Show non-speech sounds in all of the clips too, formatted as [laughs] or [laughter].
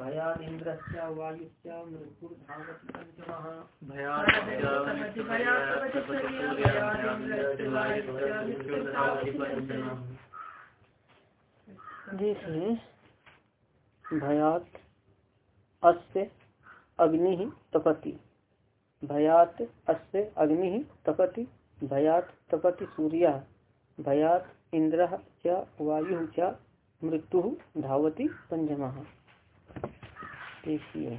भयाद इंद्रस्य वायुश्च मृत्युर्धावति देखिए भयात अस्य अग्नि तपति। भयात अस्य अग्नि तपति। भयात तपति सूर्य। भयात इंद्र च वायु च मृत्यु धावती पंचम देखिए।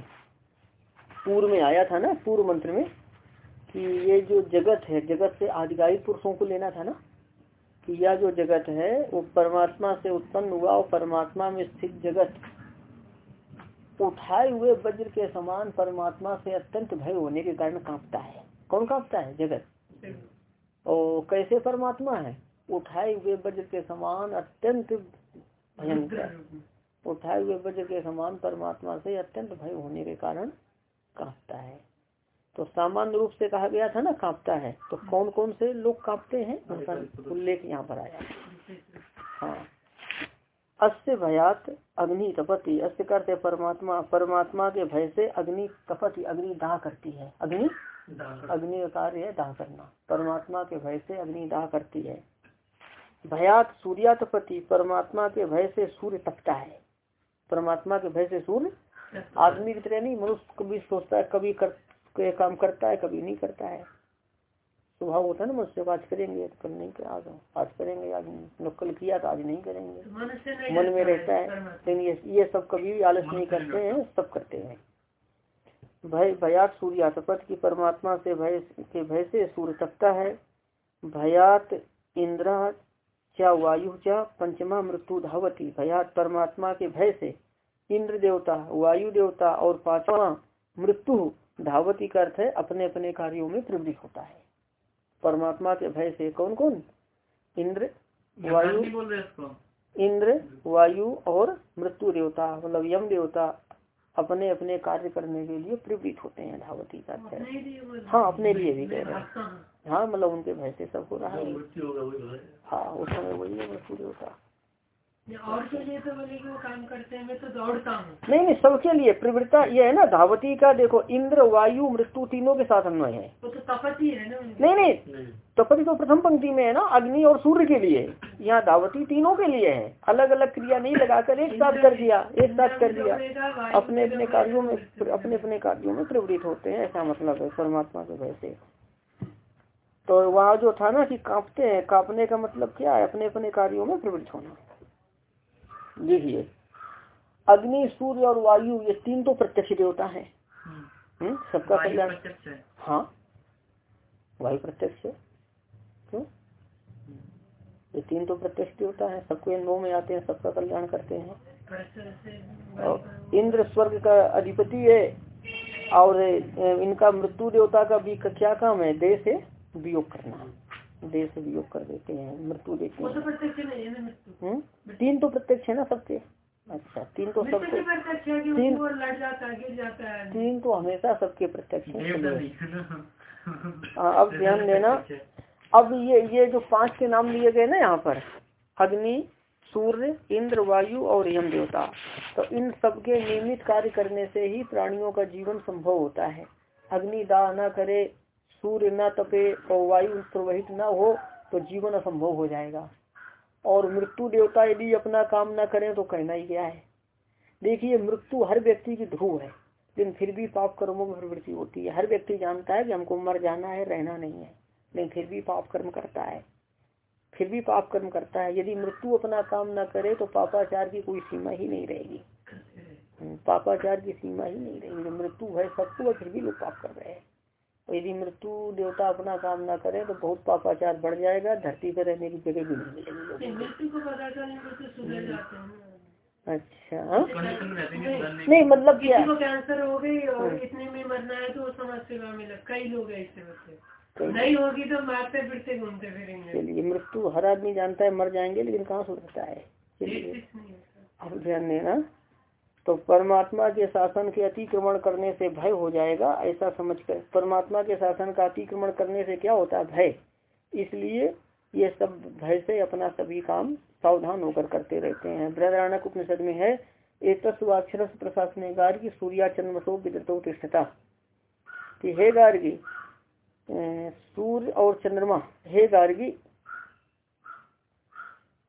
पूर्व में आया था ना, पूर्व मंत्र में, कि ये जो जगत है, जगत से आधिकारिक पुरुषों को लेना था ना, कि यह जो जगत है, वो परमात्मा से उत्पन्न हुआ, और परमात्मा में स्थित जगत, उठाए हुए वज्र के समान परमात्मा से अत्यंत भय होने के कारण कांपता है। कौन कांपता है? जगत। और कैसे परमात्मा है? उठाए हुए वज्र के समान अत्यंत भयंकर। उठाए हुए वज्र के समान परमात्मा से अत्यंत भय होने के कारण कांपता है। तो सामान्य रूप से कहा गया था ना, कांपता है। तो कौन कौन से लोग कांपते हैं? उनका उल्लेख यहाँ पर आया। हाँ। अस्य भयात अग्नि तपति। अस्य करते परमात्मा परमात्मा के भय से अग्नि तपति, अग्नि दाह करती है। अग्नि? अग्नि का कार्य है दाह करना। परमात्मा के भय से अग्नि दाह करती है। भयात सूर्या तपति परमात्मा के भय से सूर्य तपता है। परमात्मा के भय से सूर्य आदमी की तरह नहीं मनुष्य कभी सोचता है कभी कर काम करता है कभी नहीं करता है। स्वभाव होता है ना मुझसे आज करेंगे तो कल नहीं कर आज आज करेंगे आज नहीं कल किया तो आज नहीं करेंगे। मन में रहता है लेकिन ये ये सब कभी भी आलस नहीं करते हैं सब करते हैं। भय भयात सूर्यातपत की परमात्मा से भय के भय से सूर्य तपता है। भयात इंद्र चा वायु चा पंचमा मृत्यु धावती भयात परमात्मा के भय से इंद्र देवता वायु देवता और पांचवा मृत्यु धावती का अर्थ है अपने अपने कार्यों में प्रवृत्त होता है। परमात्मा के भय से कौन कौन इंद्र वायु इंद्र वायु और मृत्यु देवता मतलब यम देवता अपने अपने कार्य करने के लिए प्रवृत्त होते हैं धावती का अर्थ है। हाँ। अपने लिए भी कह रहे हैं। हाँ मतलब उनके भय से सब हो रहा है। हाँ उस समय वही है मृत्यु देवता। नहीं नहीं सबके लिए प्रवृत्ता ये है ना धावती का देखो इंद्र वायु मृत्यु तीनों के साथ अन्वय है। वो तो तपति है ना नहीं नहीं तपति तो प्रथम पंक्ति में है ना अग्नि और सूर्य के लिए। यहाँ धावती तीनों के लिए है। अलग अलग क्रिया नहीं लगाकर एक साथ कर दिया एक साथ कर दिया। अपने अपने कार्यो में अपने अपने कार्यो में प्रवृत्त होते हैं ऐसा मतलब है परमात्मा के वैसे तो वहाँ जो था ना कि कांपते हैं कांपने का मतलब क्या है? अपने अपने कार्यों में प्रवृत्त होना। देखिए अग्नि सूर्य और वायु ये तीन तो प्रत्यक्ष देवता है। हम्म, सबका कल्याण हाँ। वायु प्रत्यक्ष है। क्यों? ये तीन तो प्रत्यक्ष देवता है। सबके अनुभव में आते हैं सबका कल्याण करते हैं। और इंद्र स्वर्ग का अधिपति है। और इनका मृत्यु देवता का भी क्या काम है? देह से वियोग करना। देह से वियोग कर देते हैं मृत्यु देते हैं। तीन तो प्रत्यक्ष है ना सबके? अच्छा तीन तो सबके तीन तीन तो हमेशा सबके प्रत्यक्ष है अब ध्यान [laughs] देना अब ये ये जो पाँच के नाम लिए गए ना यहाँ पर अग्नि सूर्य इंद्र वायु और यम देवता तो इन सबके नियमित कार्य करने से ही प्राणियों का जीवन संभव होता है। अग्नि दाह न करे सूर्य न तपे और वायु प्रवहित न हो तो जीवन असंभव हो जाएगा। और मृत्यु देवता यदि अपना काम न करें तो कहना ही क्या है? देखिए, मृत्यु हर व्यक्ति की ध्रुव है, लेकिन फिर भी पाप कर्मों में प्रवृत्ति होती है। हर व्यक्ति जानता है कि हमको मर जाना है, रहना नहीं है, लेकिन फिर भी पाप कर्म करता है। फिर भी पाप कर्म करता है। यदि मृत्यु अपना काम न करे तो पापाचार की कोई सीमा ही नहीं रहेगी। पापाचार की सीमा ही नहीं रहेगी। मृत्यु है सबको फिर भी लोग पाप कर रहे हैं। यदि मृत्यु देवता अपना काम ना करे तो बहुत पापाचार बढ़ जाएगा धरती पर रहने की जगह भी नहीं मिलेगी। अच्छा। हाँ? नहीं मतलब क्या? कैंसर हो गई और हाँ। इतने में मरना है तो समाज सेवा में कई लोग ऐसे बच्चे नहीं होगी तो मारते फिरते घूमते फिरेंगे। चलिए मृत्यु हर आदमी जानता है मर जाएँगे लेकिन कहाँ सुनता है? चलिए। अब ध्यान देना। तो परमात्मा के शासन के अतिक्रमण करने से भय हो जाएगा, ऐसा समझकर। परमात्मा के शासन का अतिक्रमण करने से क्या होता? है भय। इसलिए ये सब भय से अपना सभी काम सावधान होकर करते रहते हैं। बृहदारण्यक उपनिषद में है एक प्रशासन गार्गी सूर्या चंद्रमसो विदतो तिष्ठता। कि हे गार्गी सूर्य और चंद्रमा, हे गार्गी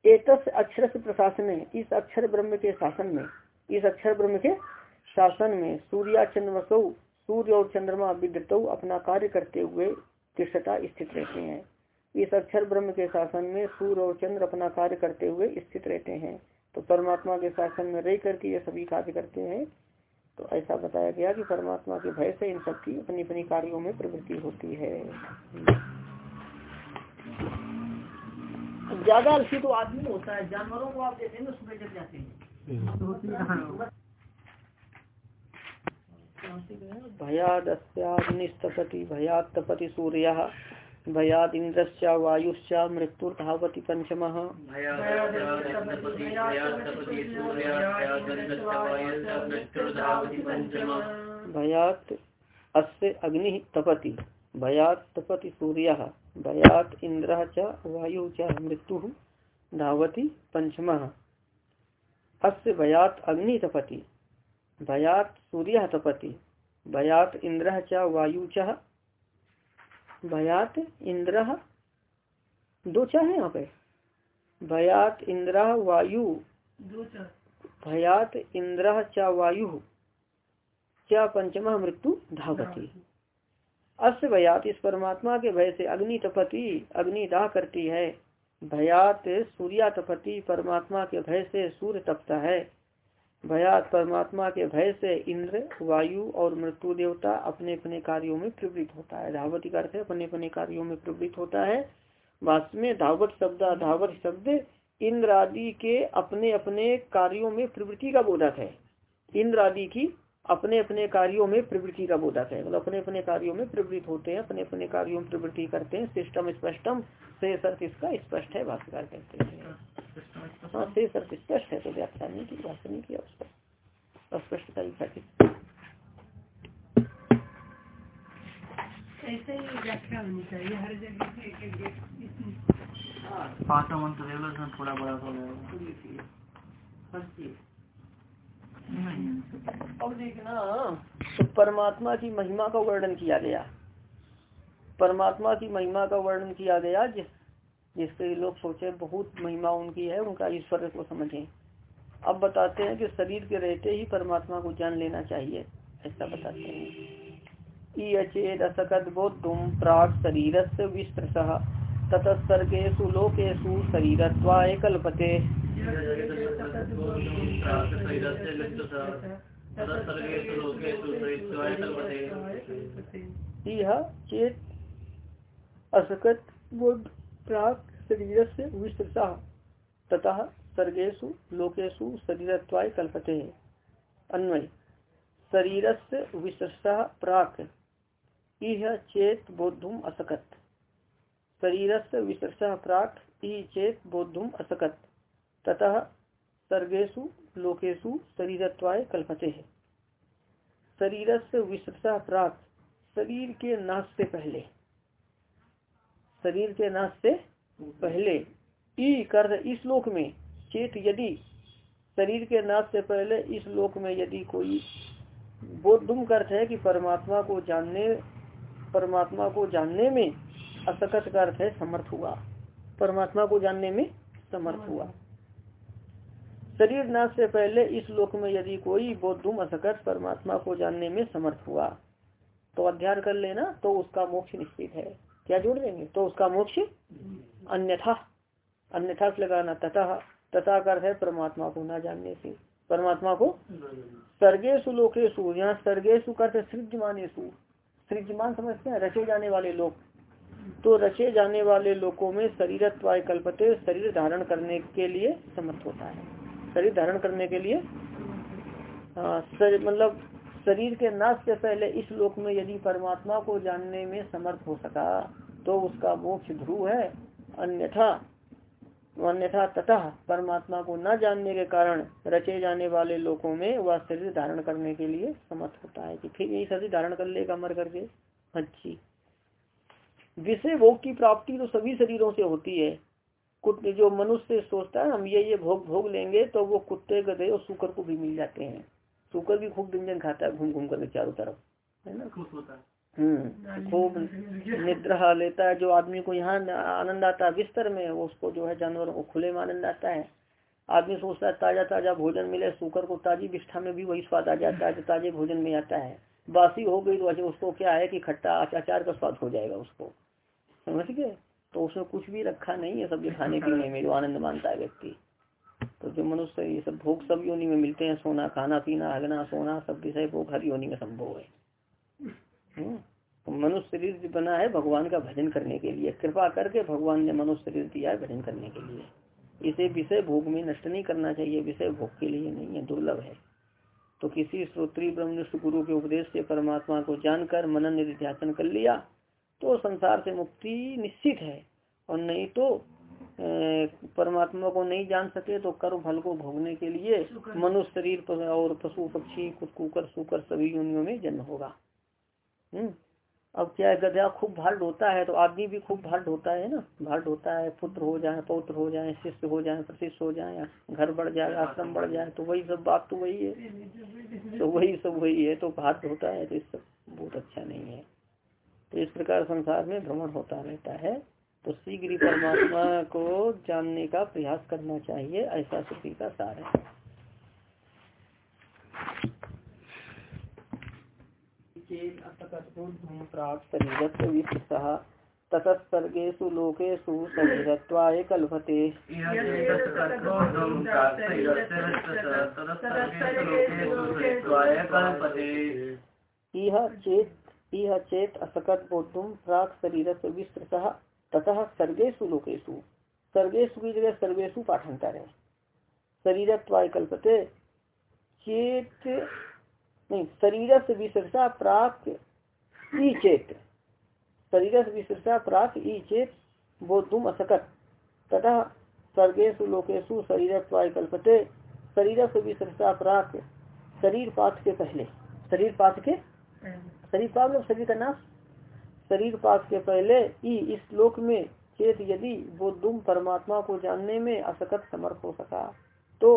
एक अक्षर प्रशासन, इस अक्षर ब्रह्म के शासन में इस अक्षर ब्रह्म के शासन में सूर्या चंद्रमसो सूर्य और चंद्रमा विद्युत अपना कार्य करते हुए तिष्ठता स्थित रहते हैं। इस अक्षर ब्रह्म के शासन में सूर्य और चंद्र अपना कार्य करते हुए स्थित रहते हैं। तो परमात्मा के शासन में रह करके ये सभी कार्य करते हैं। तो ऐसा बताया गया कि परमात्मा के भय से इन सबकी अपनी अपनी कार्यों में प्रवृत्ति होती है। ज़्यादा अलसी तो आदमी होता है, जानवरों को आप देखेंगे सुबह जग जाते हैं। भयादस्याग्निस्तपति भयात तपति सूर्य भयाद इंद्रश्च वायुश्च मृत्युर्धावति पंचम भयात अस्य अग्नि तपति भयात तपति सूर्य भयात इंद्र च वायु च मृत्यु धावती पंचम अस्य भयात अग्नि तपति भयात सूर्य तपति भयात इंद्र च वायु च भयात इंद्र दो चाह है यहाँ पे भयात इंद्र वायु भयात इंद्र च वायु च पंचम मृत्यु धावती। अस्य भयात इस परमात्मा के भय से अग्नि तपति अग्नि दाह करती है। भयात सूर्या तपति परमात्मा के भय से सूर्य तपता है। भयात परमात्मा के भय से इंद्र, वायु और मृत्यु देवता अपने अपने कार्यों में प्रवृत्त होता है। धावत का अर्थ अपने अपने कार्यों में प्रवृत्त होता है। वास्तव में धावत शब्द धावत शब्द इंद्र आदि के अपने अपने कार्यों में प्रवृत्ति का बोधक है। इंद्र आदि की अपने अपने कार्यों में प्रवृत्ति का बोधक है। मतलब अपने अपने कार्यों में प्रवृत्त होते हैं अपने अपने कार्यों में प्रवृत्ति करते हैं। सिस्टम स्पष्टम से अर्थ इसका स्पष्ट है भाष्यकार कहते हैं। हाँ से अर्थ स्पष्ट है तो व्याख्या नहीं की भाषा नहीं किया उसका। अस्पष्टता ही ऐसे ही व्याख्या होनी चाहिए हर जगह मंत्र थोड़ा बड़ा हो। जाएगा अब देखना तो परमात्मा की महिमा का वर्णन किया गया। परमात्मा की महिमा का वर्णन किया गया, जिस, जिससे लोग सोचे बहुत महिमा उनकी है, उनका ईश्वर को समझे। अब बताते हैं कि शरीर के रहते ही परमात्मा को जान लेना चाहिए, ऐसा बताते हैं। अचेद असकत बोधुम प्राग शरीर से विस्तृत ततस्तर्गेशु लोकेशु शरीरत्वाय कल्पते। चेत, असकत बोध प्राक, शरीर से विस्तृता तथा सर्गेशु लोकेशु शरीरत्वाय कल्पते। अन्वय, शरीर से विस्तृता प्राक। इह चेत बोधुम असकत। शरीर से विस्तृता प्राक ई चेत बोधुम असकत। ततः सर्गेशु लोकेशु शरीरत्वाय कल्पते है। शरीर से विस्तृता प्राप्त शरीर के नाश से पहले। शरीर के नाश से पहले। ई कर इस लोक में, चेत यदि शरीर के नाश से पहले इस लोक में यदि कोई बोधुम अर्थ है कि परमात्मा को जानने, परमात्मा को जानने में असकत का अर्थ है, समर्थ हुआ। परमात्मा को जानने में समर्थ हुआ। शरीर नाश से पहले इस लोक में यदि कोई बोधुम असकत परमात्मा को जानने में समर्थ हुआ तो अध्ययन कर लेना तो उसका मोक्ष निश्चित है। क्या जोड़ देंगे? तो उसका मोक्ष अन्यथा अन्यथा से लगाना तथा तथा कर है परमात्मा को ना जानने से। परमात्मा को सर्गेशु लोकेशु यहाँ सर्गेशु करते सृजमान समझते हैं, रचे जाने वाले लोग। तो रचे जाने वाले लोगों में शरीर कल्पते शरीर धारण करने के लिए समर्थ होता है। शरीर धारण करने के लिए। मतलब शरीर के नाश से पहले इस लोक में यदि परमात्मा को जानने में समर्थ हो सका तो उसका मोक्ष ध्रुव है। अन्यथा अन्यथा तथा परमात्मा को न जानने के कारण रचे जाने वाले लोगों में वह शरीर धारण करने के लिए समर्थ होता है कि फिर यही शरीर धारण कर लेगा मर करके। अच्छी विषय भोग की प्राप्ति तो सभी शरीरों से होती है। कुत्ते जो मनुष्य सोचता है हम ये ये भोग भोग लेंगे तो वो कुत्ते गधे और सुकर को भी मिल जाते हैं। सुकर भी खूब व्यंजन खाता है घूम घूम करके चारों तरफ़ है ना? खुश होता है। हम्म खूब निद्रा लेता है जो आदमी को यहाँ आनंद आता है बिस्तर में उसको जो है जानवरों को खुले में आनंद आता है। आदमी सोचता है ताज़ा ताज़ा भोजन मिले सुकर को ताजी विष्ठा में भी वही स्वाद आ जाता है जो ताजे भोजन में आता है। बासी हो गई तो अच्छा उसको क्या है कि खट्टा अचाचार का स्वाद हो जाएगा उसको। समझ गए? तो उसमें कुछ भी रखा नहीं है सब जो खाने पीने में जो आनंद मानता है व्यक्ति। तो जो मनुष्य ये सब भोग सब योनि में मिलते हैं सोना खाना पीना हगना सोना सब विषय भोग हर योनि में संभव है। हम्म, तो मनुष्य शरीर जो बना है भगवान का भजन करने के लिए कृपा करके भगवान ने मनुष्य शरीर दिया है भजन करने के लिए। इसे विषय भोग में नष्ट नहीं करना चाहिए विषय भोग के लिए नहीं है दुर्लभ है। तो किसी श्रोत्री ब्रह्मनिष्ठ गुरु के उपदेश से परमात्मा को जानकर मनन निध्यासन कर लिया तो संसार से मुक्ति निश्चित है। और नहीं तो परमात्मा को नहीं जान सके तो कर्म फल को भोगने के लिए मनुष्य शरीर और पशु, पक्षी कुकर सुकर सभी यूनियों में जन्म होगा। हम्म। अब क्या है, गधा खूब भार ढोता है तो आदमी भी खूब भार ढोता है ना? भार ढोता है, पुत्र हो जाए, पौत्र हो जाए, शिष्य हो जाए प्रतिष्ठ हो जाए, घर बढ़ जाए, आश्रम बढ़ जाए तो वही सब बात तो वही है। तो वही सब वही है तो भार ढोता है तो इस सब बहुत अच्छा नहीं है। तो इस प्रकार संसार में भ्रमण होता रहता है। तो शीघ्र परमात्मा को जानने का प्रयास करना चाहिए ऐसा स्थिति का सार है। शरीरत्वाय कल्पते इह चेत इह चेत असकट बोधुम प्राक शरीर विस्तृत, ततः सर्गेशु लोकेशु सर्गेशु की जगह सर्वेशु पाठांतर है शरीरत्वाय कल्पते चेत नहीं शरीर से विशेषा प्राक ई चेत शरीर से विशेषा प्राक ई चेत बोधुम असकत। तथा सर्गेशु लोकेशु शरीरत्वाय कल्पते शरीर से विशेषा प्राक शरीर पाठ के पहले। शरीर पाठ के शरीर पाप मतलब शरीर का नाश, शरीर पाठ के पहले ही इस श्लोक में चेत यदि वो दुम परमात्मा को जानने में असकत समर्थ हो सका तो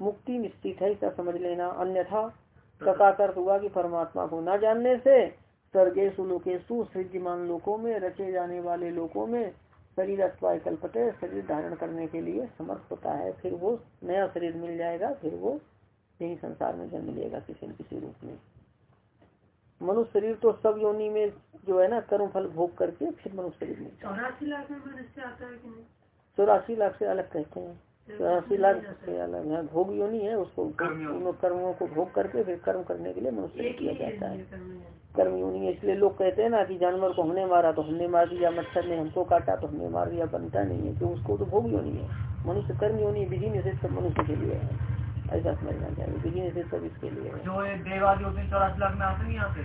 मुक्ति निश्चित है ऐसा समझ लेना। अन्यथा कथाकर हुआ कि परमात्मा को न जानने से स्वर्गेशु लोकेशु सृजमान लोकों में, रचे जाने वाले लोकों में शरीर अथवा कल्पते शरीर धारण करने के लिए समर्थ होता है। फिर वो नया शरीर मिल जाएगा, फिर वो यही संसार में जन्म लेगा किसी न किसी रूप में। मनुष्य शरीर तो सब योनि में जो है ना कर्म फल भोग करके फिर मनुष्य शरीर में चौरासी लाख में मनुष्य आता है कि नहीं? चौरासी लाख से अलग कहते हैं। चौरासी लाख से अलग। है भोग योनि है उसको उन कर्मों को भोग करके फिर कर्म करने के लिए मनुष्य किया जाता है। कर्म योनि। है इसलिए लोग कहते हैं ना कि जानवर को हमने मारा तो हमने मार दिया मच्छर ने हमको काटा तो हमने मार दिया बनता नहीं है तो उसको तो भोग योनि है। मनुष्य कर्म योनि विधि निषेध सब मनुष्य के लिए है। ऐसा समझना चाहिए बिज़नेस से सब इसके लिए जो देवादी होते हैं चौरासी लाख में आते नहीं आते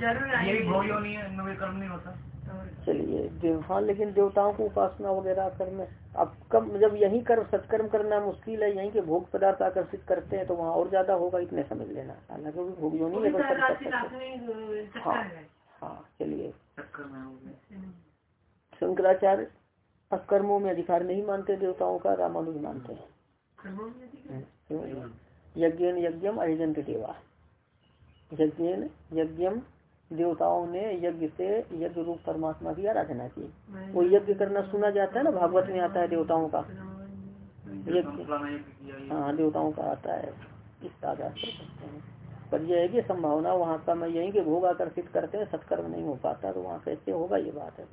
ज़रूर ये भोगियो नहीं है इनमें कर्म नहीं होता। चलिए देव हाँ लेकिन देवताओं को उपासना वगैरह कर्म अब कम जब यही कर्म सत्कर्म करना मुश्किल है यहीं के भोग पदार्थ आकर्षित करते हैं तो वहाँ और ज़्यादा होगा इतने समझ लेना। हालाँकि भोगियो नहीं है हाँ। हाँ चलिए। शंकराचार्य कर्मों में अधिकार नहीं मानते देवताओं का रामानुज मानते हैं। यज्ञ यज्ञम देवा। यज्ञ यज्ञम देवताओं ने यज्ञ से यज्ञ रूप परमात्मा की आराधना की। वो यज्ञ करना सुना जाता है ना भागवत में आता है देवताओं का। यज्ञ। हाँ देवताओं का आता है। इस आधार कर सकते हैं। पर यह है कि संभावना वहाँ का मैं यही के भोग आकर्षित करते हैं सत्कर्म नहीं हो पाता तो वहाँ कैसे होगा ये बात है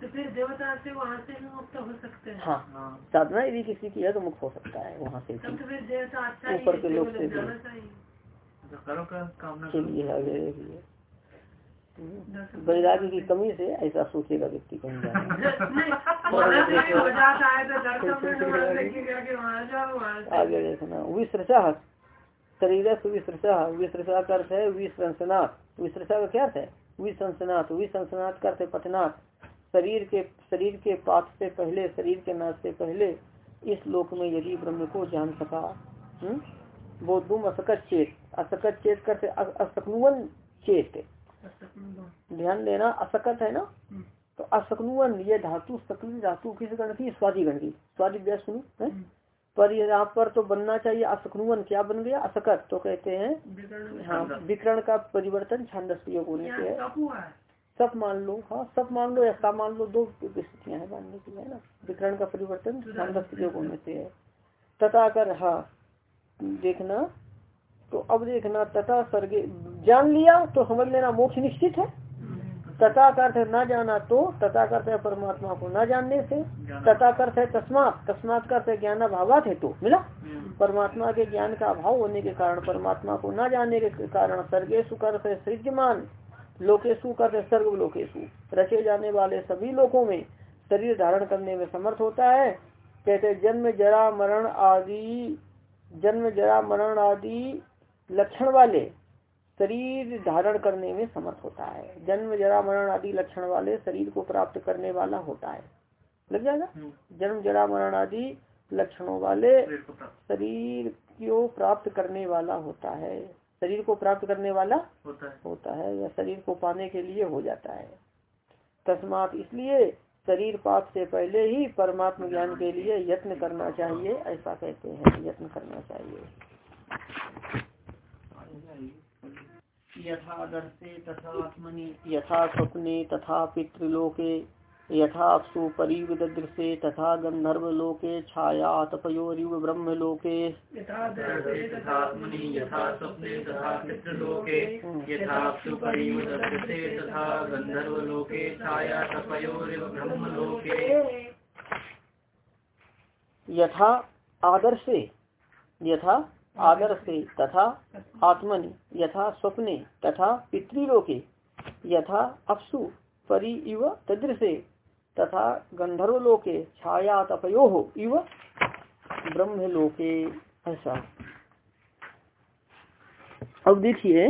तो फिर देवता से वहाँ से भी मुक्त हो सकते हैं? हाँ साधना यदि किसी की है तो मुक्त हो सकता है वहाँ से तो अच्छा ऊपर के लोग से चलिए आगे वैराग्य की कमी से ऐसा सोचेगा व्यक्ति कहीं [laughs] [laughs] आगे देखना विश्रचा शरीर विसृषा विसृषा का अर्थ है विसंसनाथ विसृषा का क्या अर्थ है? विसंसनाथ विसंसनाथ का अर्थ है पटनाथ शरीर के शरीर के पाठ से पहले शरीर के नाश से पहले इस लोक में यदि ब्रह्म को जान सका हम्म, वो तुम असकत चेत। असकत चेत करते असकनुवन चेत। ध्यान देना असकत है ना? तो असकनुअन ये धातु सकली धातु किस गण की स्वादी गण की। स्वादी व्यास सुनो है? पर यहाँ पर तो बनना चाहिए असकनुअन क्या बन गया? असकत। तो कहते हैं हाँ विकरण का परिवर्तन छांदस प्रयोग होने से है। सब मान लो हाँ सब मान लो ऐसा मान लो दो स्थितियाँ हैं मानने की है ना? विकरण का परिवर्तन छांदस प्रयोग होने से है। तथा कर हाँ देखना। तो अब देखना तथा सर्गे जान लिया तो समझ लेना मोक्ष निश्चित है। तथा अर्थ न जाना तो तथा अर्थ है परमात्मा को न जानने से तथा अर्थ है तस्मात तस्मात अर्थ है ज्ञान अभाव है तो मिला परमात्मा के ज्ञान का अभाव होने के कारण परमात्मा को न जानने के कारण सर्गेशु कर्थ है सृजमान लोकेशु कर्थ है सर्व लोकेशु रचे जाने वाले सभी लोगों में शरीर धारण करने में समर्थ होता है। कहते जन्म जरा मरण आदि जन्म जरा मरण आदि लक्षण वाले शरीर धारण करने में समर्थ होता है। जन्म जरा मरण आदि लक्षण वाले शरीर को प्राप्त करने वाला होता है। लग जाएगा? जन्म जरा मरण आदि लक्षणों वाले शरीर को प्राप्त करने वाला होता है। शरीर को प्राप्त करने वाला होता है। होता है या शरीर को पाने के लिए हो जाता है। तस्मात इसलिए शरीर पाप से पहले ही परमात्म ज्ञान के लिए यत्न करना चाहिए ऐसा कहते हैं यत्न करना चाहिए। यथादर्शे तथा आत्मनि। यथा स्वप्ने तथा पितृलोके यथा स्वप्ने तथा पितृलोके यथा सुपरिवदृशे तथा गंधर्वलोके छाया तपयोरिव ब्रह्मलोके। यथा आदर्शे यथा आदर्शे तथा आत्मनि, यथा स्वप्ने, तथा पितृलोके, यथा अपसु, परि इव तदृशे तथा गंधर्वलोके छाया तपयो इव ब्रह्मलोके। ऐसा। अब देखिए,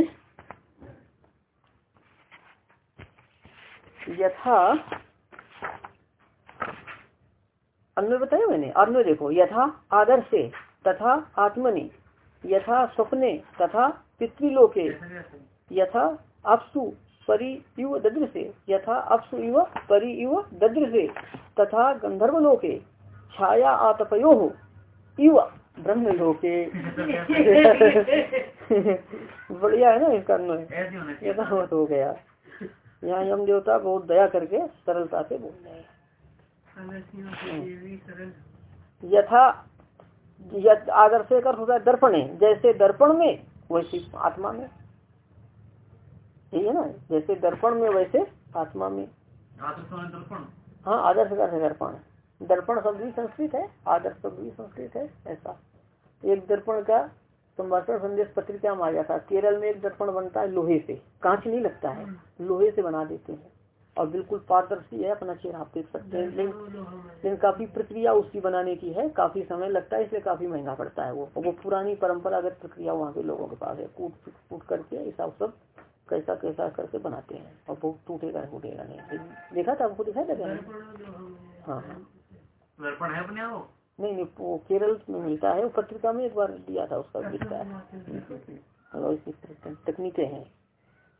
यथा, अन्य बताया मैंने, अन्य देखो, यथा आदर्शे तथा आत्मनि यथा स्वप्ने तथा पितृलोके यथा अपसु परि इव ददृशे यथा अपसु इव परि इव ददृशे तथा गंधर्वलोके छाया आतपयो इव ब्रह्मलोके। [laughs] बढ़िया है ना इसका होना चाहिए यथावत हो गया। यहाँ यम देवता बहुत दया करके सरलता से बोल रहे हैं यथ आदर्श का अर्थ होता है दर्पणे जैसे दर्पण में वैसे आत्मा में। ठीक है ना? जैसे दर्पण में वैसे आत्मा में। दर्पण। हाँ आदर्श का अर्थ दर्पण। दर्पण शब्द भी संस्कृत है आदर्श शब्द भी संस्कृत है ऐसा। एक दर्पण का संभाषण संदेश पत्रिका में आ गया था केरल में एक दर्पण बनता है लोहे से। कांच नहीं लगता है। लोहे से बना देते हैं। और बिल्कुल पारदर्शी है अपना चेहरा आप देख सकते हैं। लेकिन लेकिन काफ़ी प्रक्रिया उसकी बनाने की है काफ़ी समय लगता है इसलिए काफ़ी महँगा पड़ता है वो। और वो पुरानी परंपरागत प्रक्रिया वहाँ के लोगों के पास है कूट कूट करके ऐसा सब कैसा कैसा करके बनाते हैं। और वो टूटेगा टूटेगा नहीं। देखा था आपको दिखाई था हाँ। हाँ है नहीं नहीं वो केरल में मिलता है वो पत्रिका में एक बार दिया था उसका दिखता है। और इसकी तकनीकें हैं।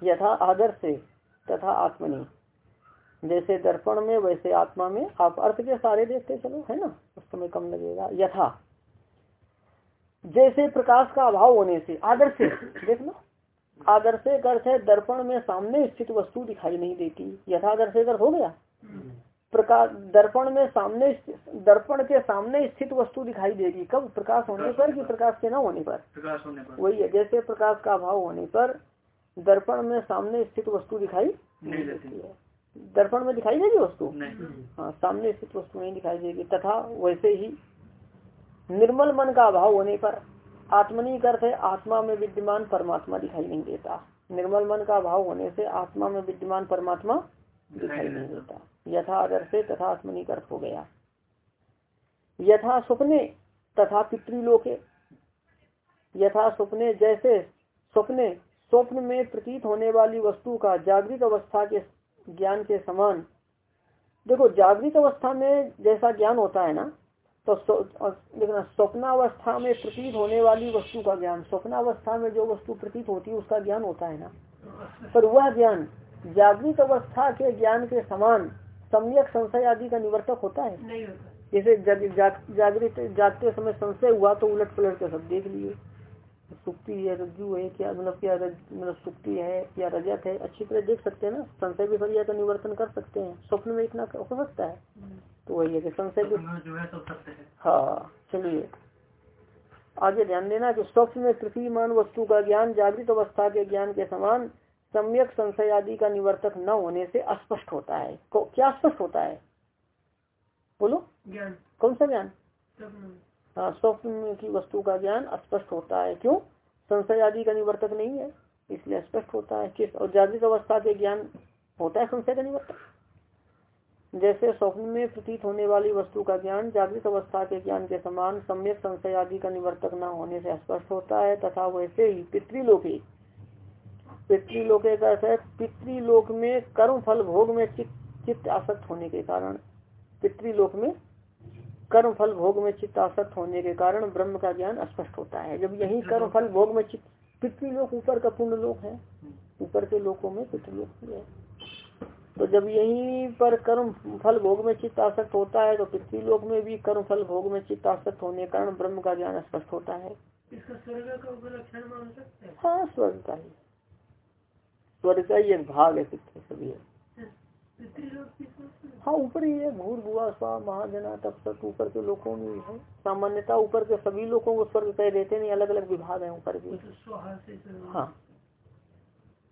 यथा आदर्श तथा आत्मनि। जैसे दर्पण में वैसे आत्मा में आप अर्थ के सारे देखते चलो है ना? उस समय कम लगेगा। यथा। जैसे प्रकाश का अभाव होने से आदर से देख लो आदर्श अर्थ है दर्पण में सामने स्थित वस्तु दिखाई नहीं देती। यथादर्श अर्थ हो गया? प्रकाश दर्पण में सामने दर्पण के सामने स्थित वस्तु दिखाई देगी। कब? प्रकाश होने पर कि प्रकाश के न होने पर? प्रकाश होने पर। वही है जैसे प्रकाश का अभाव होने पर दर्पण में सामने स्थित वस्तु दिखाई नहीं देती है। दर्पण में दिखाई देगी वस्तु? हाँ सामने स्थित वस्तु नहीं दिखाई देगी। तथा वैसे ही निर्मल मन का अभाव होने पर आत्मनी अर्थ है आत्मा में विद्यमान परमात्मा दिखाई नहीं देता। निर्मल मन का अभाव होने से आत्मा में विद्यमान परमात्मा दिखाई नहीं देता। यथा आदर्श तथा आत्मनी अर्थ हो गया। यथा स्वप्ने तथा पितृलोके। यथा स्वप्ने जैसे स्वप्ने स्वप्न में प्रतीत होने वाली वस्तु का जागृत अवस्था के ज्ञान के समान। देखो जागृत अवस्था में जैसा ज्ञान होता है ना तो देखना स्वप्नावस्था में प्रतीत होने वाली वस्तु का ज्ञान स्वप्नावस्था में जो वस्तु प्रतीत होती है उसका ज्ञान होता है ना। पर वह ज्ञान जागृत अवस्था के ज्ञान के समान सम्यक संशय आदि का निवर्तक होता है। नहीं होता। जैसे जाग, जाग, जागृत जागते समय संशय हुआ तो उलट पलट के सब देख लिए। सुक्ति है रज्जु है क्या? मतलब क्या मतलब सुक्ति है या रजत है? अच्छी तरह देख सकते हैं ना? संशय विपर्य का निवर्तन कर सकते हैं। स्वप्न में इतना हो सकता है? तो वही है कि संशय जो है चलिए। आगे ध्यान देना कि स्वप्न में पृथ्वीमान वस्तु का ज्ञान जागृत अवस्था के ज्ञान के समान सम्यक संशय आदि का निवर्तक न होने से अस्पष्ट होता है। क्या स्पष्ट होता है? बोलो। ज्ञान। कौन सा ज्ञान? हाँ स्वप्न की वस्तु का ज्ञान अस्पष्ट होता है। क्यों? संशय आदि का निवर्तक नहीं है, इसलिए स्पष्ट होता है। किस और जागृत अवस्था के ज्ञान होता है संशय का निवर्तक? जैसे स्वप्न में प्रतीत होने वाली वस्तु का ज्ञान जागृत अवस्था के ज्ञान के समान सम्यक संशय आदि का निवर्तक न होने से स्पष्ट होता है, तथा वैसे ही पितृलोके। पितृलोके का अर्थ पितृलोक में कर्म फल भोग में चित्त आसक्त होने के कारण पितृलोक में कर्म फल भोग में चित्त आसक्त होने के कारण ब्रह्म का ज्ञान स्पष्ट होता है। जब यही कर्म फल भोग में चित्त पितृलोक ऊपर का पूर्ण लोक है ऊपर के लोकों में पितृलोक भी है। तो जब यहीं पर कर्म फल भोग में चित्त आसक्त होता है तो पितृलोक में भी कर्म फल भोग में चित्त आसक्त होने के कारण ब्रह्म का ज्ञान स्पष्ट होता है। हैं? स्वर्ग का ही। स्वर्ग का ही एक भाग है पितृ सभी है हाँ ऊपर ही है भूर भुआ स्वा महाजना तप सत ऊपर के लोगों में ही है। सामान्यता ऊपर के सभी लोगों को स्वर्ग कह देते नहीं अलग अलग विभाग है ऊपर के। हाँ।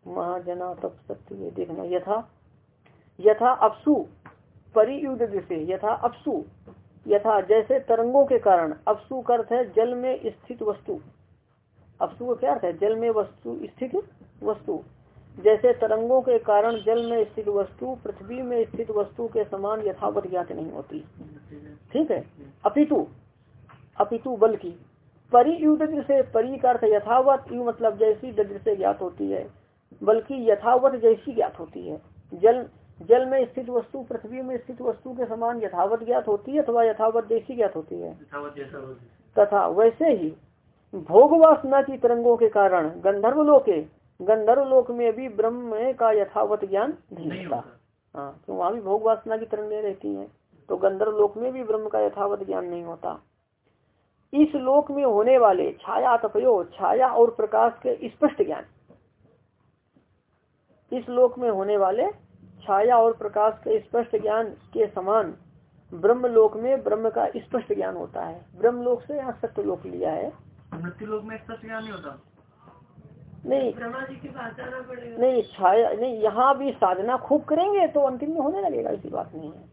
महाजना तप सत्य ये देखना यथा यथा अपसु परियुद्ध से यथा अपसु यथा जैसे तरंगों के कारण अपसु का अर्थ है जल में स्थित वस्तु। अपसु का क्या अर्थ है? जल में वस्तु स्थित वस्तु। जैसे तरंगों के कारण जल में स्थित वस्तु पृथ्वी में स्थित वस्तु के समान यथावत ज्ञात नहीं होती। ठीक है? अपितु अपितु बल की। से परि का अर्थ यथावत यु मतलब जैसी दृढ़ से ज्ञात होती है बल्कि यथावत जैसी ज्ञात होती है। जल जल में स्थित वस्तु पृथ्वी में स्थित वस्तु के समान यथावत ज्ञात होती है अथवा यथावत जैसी ज्ञात होती है? हो। तथा वैसे ही भोग वासना की तरंगों के कारण गंधर्व लोके गंधर्व लोक में भी ब्रह्म का यथावत ज्ञान नहीं होता। हाँ तो वहाँ भी भोग वासना की तरंगें रहती हैं। तो गंधर्व लोक में भी ब्रह्म का यथावत ज्ञान नहीं होता। इस लोक में होने वाले छाया तपयो छाया और प्रकाश के स्पष्ट ज्ञान। इस लोक में होने वाले छाया और प्रकाश के स्पष्ट ज्ञान के समान ब्रह्म लोक में ब्रह्म का स्पष्ट ज्ञान होता है। ब्रह्म लोक से यहाँ सत्य लोक लिया है। मृत्यु लोग में सत्य ज्ञान नहीं होता। नहीं। जी के पड़ेगा। नहीं छाया नहीं यहाँ भी साधना खूब करेंगे तो अंतिम में होने लगेगा ऐसी बात नहीं है।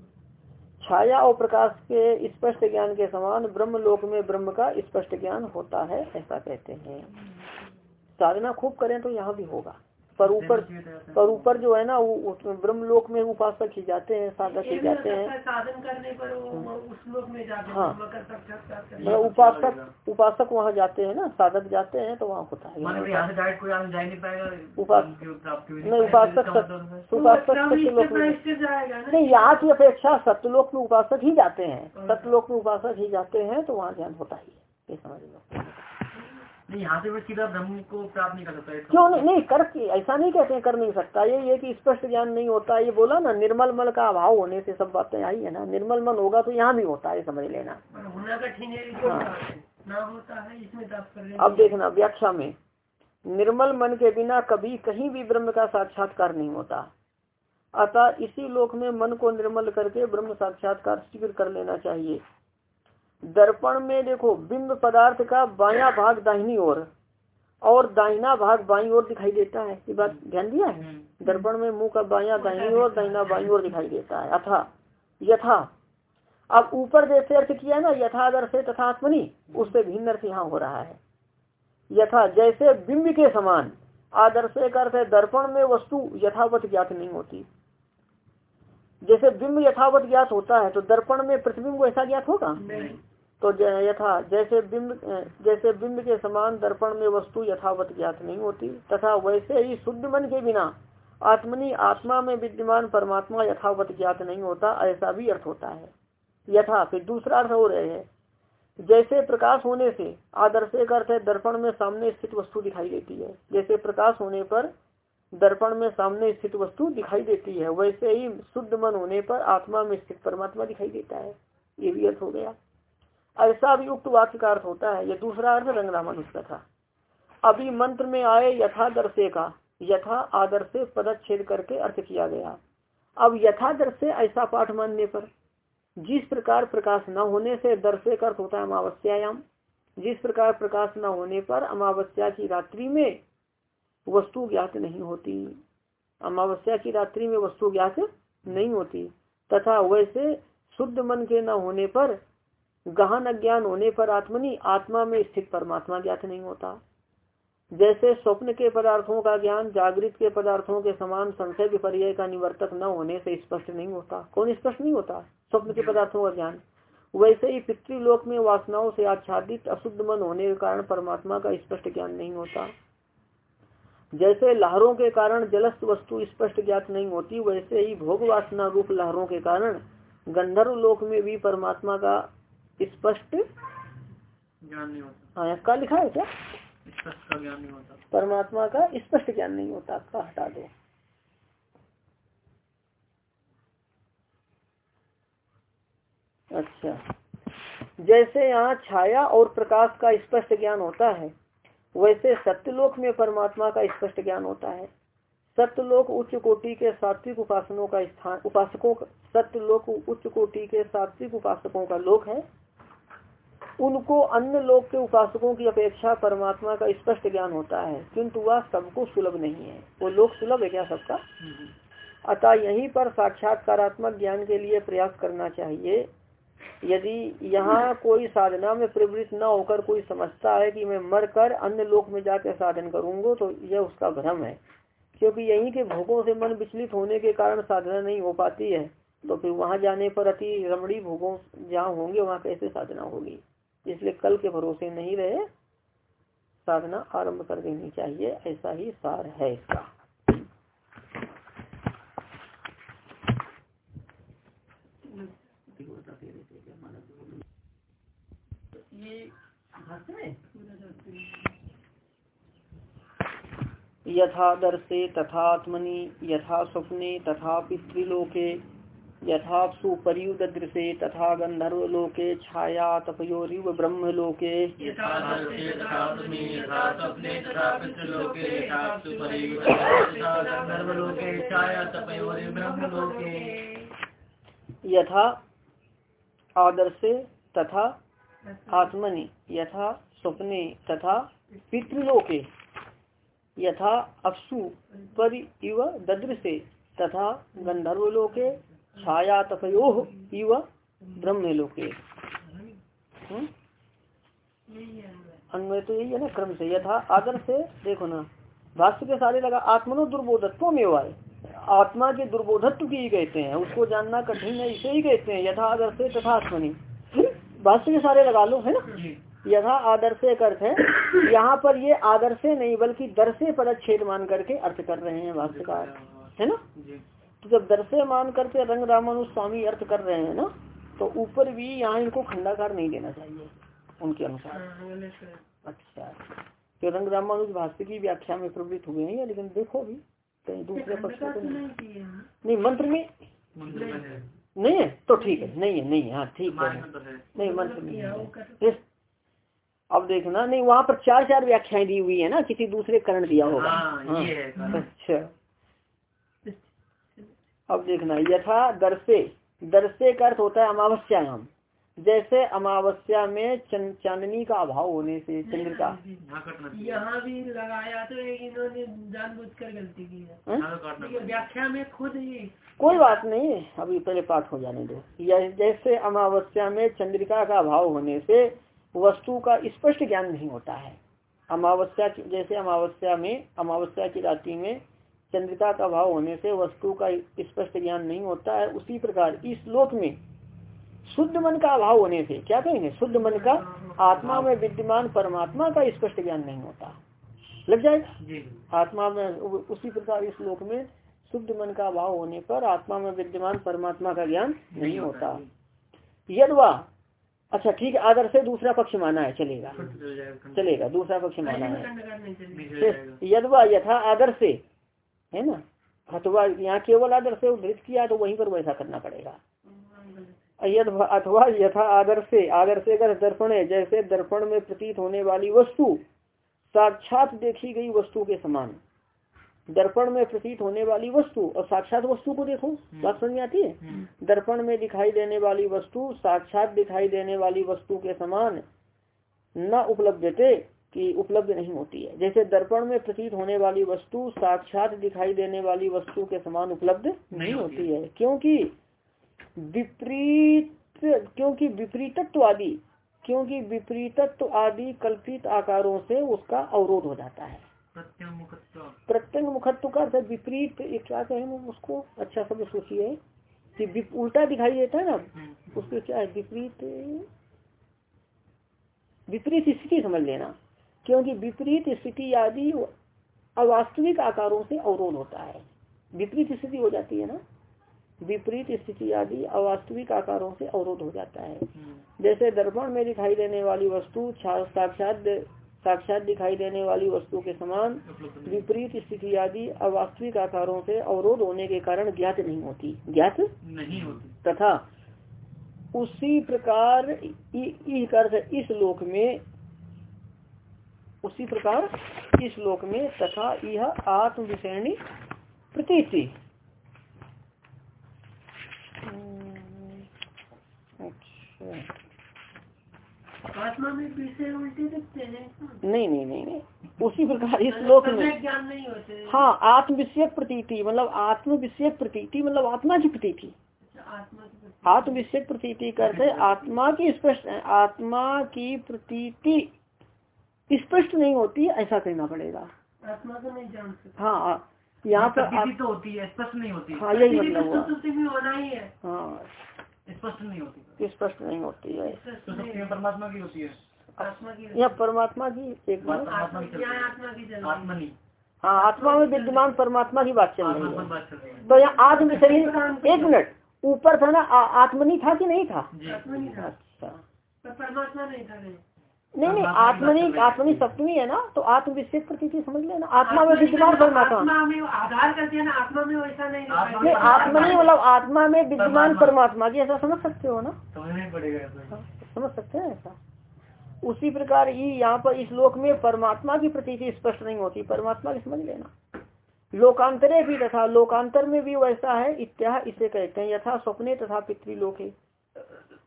छाया और प्रकाश के स्पष्ट ज्ञान के समान ब्रह्म लोक में ब्रह्म का स्पष्ट ज्ञान होता है ऐसा कहते हैं। साधना खूब करें तो यहाँ भी होगा। पर ऊपर पर ऊपर जो है ना वो उसमें ब्रह्म लोक में उपासक ही जाते हैं साधक ही जाते हैं साधन करने पर उस लोक में जाके हाँ। मतलब उपासक उपासक वहाँ जाते हैं ना साधक जाते हैं तो वहाँ होता है। नहीं उपासक मतलब। तो उपासक क्रम सत्य इससे लोक में प्रविष्ट जाएगा ना। नहीं यहाँ की अपेक्षा सत्यलोक में उपासक ही जाते हैं। सत्यलोक में उपासक ही जाते हैं तो वहाँ ज्ञान होता ही है। ये समझ लो। नहीं यहाँ से मैं सीधा ब्रह्म को प्राप्त नहीं कर सकता क्यों नहीं नहीं कर के ऐसा नहीं कहते कर नहीं सकता। ये ये कि स्पष्ट ज्ञान नहीं होता ये बोला ना निर्मल मन का अभाव होने से सब बातें आई है ना। निर्मल मन होगा तो यहाँ भी होता है समझ लेना। है। अब देखना व्याख्या में। निर्मल मन के बिना कभी कहीं भी ब्रह्म का साक्षात्कार नहीं होता। अतः इसी लोक में मन को निर्मल करके ब्रह्म साक्षात्कार शीघ्र कर लेना चाहिए। दर्पण में देखो बिंब पदार्थ का बाया भाग दाहिनी ओर और दाहिना भाग बाई ओर दिखाई देता है। ये बात ध्यान दिया है? हम्म। दर्पण में मुँह का बाया दाहिनी ओर दाहिना बाई ओर दिखाई देता है। अथा यथा। अब ऊपर जैसे अर्थ किया है ना यथादर से तथा आत्मनि उससे भिन्न अर्थ यहाँ हो रहा है। यथा जैसे बिंब के समान आदर्श का अर्थ है दर्पण में वस्तु यथावत ज्ञात नहीं होती। जैसे बिंब यथावत ज्ञात होता है तो दर्पण में प्रतिबिंब ऐसा ज्ञात होगा? नहीं। तो यथा, जैसे बिंब जैसे बिंब के समान दर्पण में वस्तु यथावत ज्ञात नहीं होती, तथा वैसे ही शुद्ध मन के बिना आत्मनि आत्मा में विद्यमान परमात्मा यथावत ज्ञात नहीं होता, ऐसा भी अर्थ होता है। यथा, फिर दूसरा अर्थ हो रहे हैं। जैसे प्रकाश होने से आदर्श अर्थ है, दर्पण में सामने स्थित वस्तु दिखाई देती है। जैसे प्रकाश होने पर दर्पण में सामने स्थित वस्तु दिखाई देती है, वैसे ही शुद्ध मन होने पर आत्मा में स्थित परमात्मा दिखाई देता है। ये भी अर्थ हो गया। ऐसा भी उक्त वाक्य का अर्थ होता है यह दूसरा अर्थ रंगरामन उसका था। अभी मंत्र में आए यथादर्शे का, यथा आदर से पदच्छेद करके अर्थ किया गया। अब यथादर्श ऐसा पाठ मानने पर, जिस प्रकार प्रकाश न होने से दर्शे का अर्थ होता है अमावस्यायाम, जिस प्रकार प्रकाश न होने पर अमावस्या की रात्रि में वस्तु ज्ञात नहीं होती। अमावस्या की रात्रि में वस्तु ज्ञात नहीं होती, तथा वैसे शुद्ध मन के न होने पर गहन अज्ञान होने पर आत्मनि आत्मा में स्थित परमात्मा ज्ञात नहीं होता। जैसे स्वप्न के पदार्थों का ज्ञान जागृत के पदार्थों के समान संशय विपर्य का निवर्तक न होने से स्पष्ट नहीं होता। कौन स्पष्ट नहीं होता? स्वप्न के पदार्थों का ज्ञान। वैसे ही पितृलोक में वासनाओं से आच्छादित अशुद्ध मन होने के कारण परमात्मा का स्पष्ट ज्ञान नहीं होता। जैसे लहरों के कारण जलस्थ वस्तु स्पष्ट ज्ञात नहीं होती वैसे ही भोग वासना रूप लहरों के कारण गंधर्व लोक में भी परमात्मा का स्पष्ट? ज्ञान नहीं होता। हाँ का लिखा है क्या? स्पष्ट का ज्ञान नहीं होता। परमात्मा का स्पष्ट ज्ञान नहीं होता का हटा दो। अच्छा। जैसे यहाँ छाया और प्रकाश का स्पष्ट ज्ञान होता है वैसे सत्यलोक में परमात्मा का स्पष्ट ज्ञान होता है। सत्यलोक उच्च कोटि के सात्विक उपासनों का स्थान, उपासकों का सत्यलोक उच्च कोटि के सात्विक उपासकों का लोक है। उनको अन्य लोक के उपासकों की अपेक्षा परमात्मा का स्पष्ट ज्ञान होता है, किंतु वह सबको सुलभ नहीं है। वो लोक सुलभ है क्या सबका? अतः यहीं पर साक्षात्कारात्मक ज्ञान के लिए प्रयास करना चाहिए। यदि यहाँ कोई साधना में प्रवृत्त न होकर कोई समझता है कि मैं मर कर अन्य लोक में जाकर साधन करूँगा तो यह उसका भ्रम है। क्योंकि यही के भोगों से मन विचलित होने के कारण साधना नहीं हो पाती है तो फिर वहाँ जाने पर अति रमणी भोगों जहाँ होंगे, वहाँ कैसे साधना होगी? इसलिए कल के भरोसे नहीं रहे, साधना आरंभ कर देनी चाहिए, ऐसा ही सार है इसका। यथा दर्शे तथात्मनि यथा स्वप्ने तथा पितृलोके यथापसु परियुदृशे तथा गंधर्वलोके छाया तपयोरिव ब्रह्मलोके। यथा आदर्शे तथा आत्मनि यथा स्वप्ने तथा पितृलोके। यथा अपसु पर इव ददृशे, तथा गंधर्वलोके छाया तपयो इव ब्रह्म लोके हम्म? अन्वय तो यही है ना क्रम से। यथा आदर से देखो ना भाष्य के सारे लगा आत्मनो दुर्बोधत्व में वाय आत्मा के दुर्बोधत्व की कहते हैं, उसको जानना कठिन है, इसे ही कहते हैं, यथा आदर से तथा आत्मनि। भाष्य के सारे लगा लो, है ना? यथा आदर से अर्थ है। यहाँ पर ये आदर से नहीं बल्कि दर पर पदच्छेद मान करके अर्थ कर रहे हैं भाष्यकार। है ना? तो जब दर्शे मान करके रंग रामानुज स्वामी अर्थ कर रहे हैं ना तो ऊपर भी यहाँ इनको खंडाकार नहीं देना चाहिए उनके अनुसार। हाँ, अच्छा। तो रंग रामानुज भाष्य की व्याख्या में प्रवृत्त हुए हैं लेकिन देखो भी कहीं दूसरे पक्ष में तो नहीं। नहीं मंत्र में नहीं है तो ठीक है नहीं है नहीं है। हाँ ठीक है। नहीं मंत्र में है। अब देखना नहीं वहाँ पर चार चार व्याख्याएँ दी हुई है ना किसी दूसरे करण दिया होगा। हाँ, हाँ, अच्छा। अब देखना यथा दर्शे। दर्शे का अर्थ होता है अमावस्यायाम। जैसे अमावस्या में चांदनी का अभाव होने से चंद्र का। यहाँ भी लगाया तो इन्होंने जानबूझकर गलती की है। हाँ? व्याख्या में खुद ही। कोई बात नहीं अभी पहले पाठ हो जाने दो। जैसे अमावस्या में चंद्रिका का अभाव होने से वस्तु का स्पष्ट ज्ञान नहीं होता है। अमावस्या जैसे अमावस्या में अमावस्या की रात्रि में चंद्रिका का भाव होने से वस्तु का स्पष्ट ज्ञान नहीं होता है। उसी प्रकार इस श्लोक में शुद्ध मन का अभाव होने से क्या कहेंगे? शुद्ध मन का आत्मा में विद्यमान परमात्मा का स्पष्ट ज्ञान नहीं होता। लग जाएगा? आत्मा में उसी प्रकार इस लोक में शुद्ध मन का अभाव होने पर आत्मा में विद्यमान परमात्मा का ज्ञान नहीं होता यदवा अच्छा ठीक है, आदर से दूसरा पक्ष माना है, चलेगा। चलेगा, दूसरा पक्ष माना है। यदवा यथा आदर से, है ना? अथवा यहाँ केवल आदर से उद्धृत किया तो वहीं पर वैसा करना पड़ेगा। अथवा यथा आदर से आदर से अगर दर्पण है, जैसे दर्पण में प्रतीत होने वाली वस्तु, साक्षात देखी गई वस्तु के समान। दर्पण में प्रतीत होने वाली वस्तु और साक्षात वस्तु को देखो बात समझ में आती है? दर्पण में दिखाई देने वाली वस्तु साक्षात दिखाई देने वाली वस्तु के समान न उपलब्ध कि उपलब्ध नहीं होती है। जैसे दर्पण में प्रतीत होने वाली वस्तु साक्षात दिखाई देने वाली वस्तु के समान उपलब्ध नहीं होती है। क्योंकि विपरीत क्योंकि विपरीतत्व आदि क्योंकि विपरीतत्व आदि कल्पित आकारों से उसका अवरोध हो जाता है। प्रत्यंग मुखत्व का विपरीत क्या कहें उसको? अच्छा सब सोचिए कि उल्टा दिखाई देता है ना? हम्म। उसको क्या है? विपरीत विपरीत स्थिति समझ लेना। क्योंकि विपरीत स्थिति आदि अवास्तविक आकारों से अवरोध होता है। विपरीत स्थिति हो जाती है ना? विपरीत स्थिति आदि अवास्तविक आकारों से अवरोध हो जाता है। हम्म। जैसे दर्पण में दिखाई देने वाली वस्तु साक्षात साक्षात दिखाई देने वाली वस्तु के समान विपरीत स्थिति आदि अवास्तविक आकारों से अवरोध होने के कारण ज्ञात नहीं होती। ज्ञात? नहीं होती। तथा उसी प्रकार इस लोक में उसी प्रकार इस लोक में तथा यह आत्म विषयणी प्रतीति आत्मा में विषय उल्टे दिखते हैं। नहीं नहीं नहीं नहीं। उसी प्रकार इस लोक में। ज्ञान नहीं होते। हाँ आत्म विषयक प्रतीति मतलब आत्म विषयक प्रतीति मतलब आत्मा की प्रतीति। अच्छा, आत्मा विषयक प्रतीति। करते आत्मा की स्पष्ट आत्मा की प्रतीति स्पष्ट नहीं होती ऐसा कहना पड़ेगा। आत्मा को नहीं जान सकते। हाँ यहाँ पर तो होती है स्पष्ट नहीं होती। हाँ यही मतलब हुआ। होना ही है। हाँ। स्पष्ट नहीं होती। स्पष्ट नहीं होती है। तो परमात्मा की होती है। आत्मा यह परमात्मा की एक आत्मा की आत्मा नहीं। हाँ आत्मा में विद्यमान परमात्मा की बात चल रही है। बात चल रही है। तो यहाँ आत्म शरीर एक मिनट। ऊपर था ना आत्मनी था कि नहीं था? अच्छा। परमात्मा नहीं था नहीं नहीं नहीं आत्मनी आत्मनी सप्तमी है ना तो आत्म विशेष प्रती समझ लेना। आत्मा में विद्यमान परमात्मा आधार करते हैं ना आत्मा में वैसा नहीं नहीं आत्मनी मतलब आत्मा में विद्यमान परमात्मा। की ऐसा समझ सकते हो ना? पड़ेगा हाँ, समझ सकते हैं ऐसा? उसी प्रकार ही यहाँ पर इस लोक में परमात्मा की प्रती स्पष्ट नहीं होती परमात्मा की समझ लेना। लोकांतरे भी तथा लोकांतर में भी वैसा है इत्या इसे कहते हैं यथा स्वप्ने तथा पितृलोके।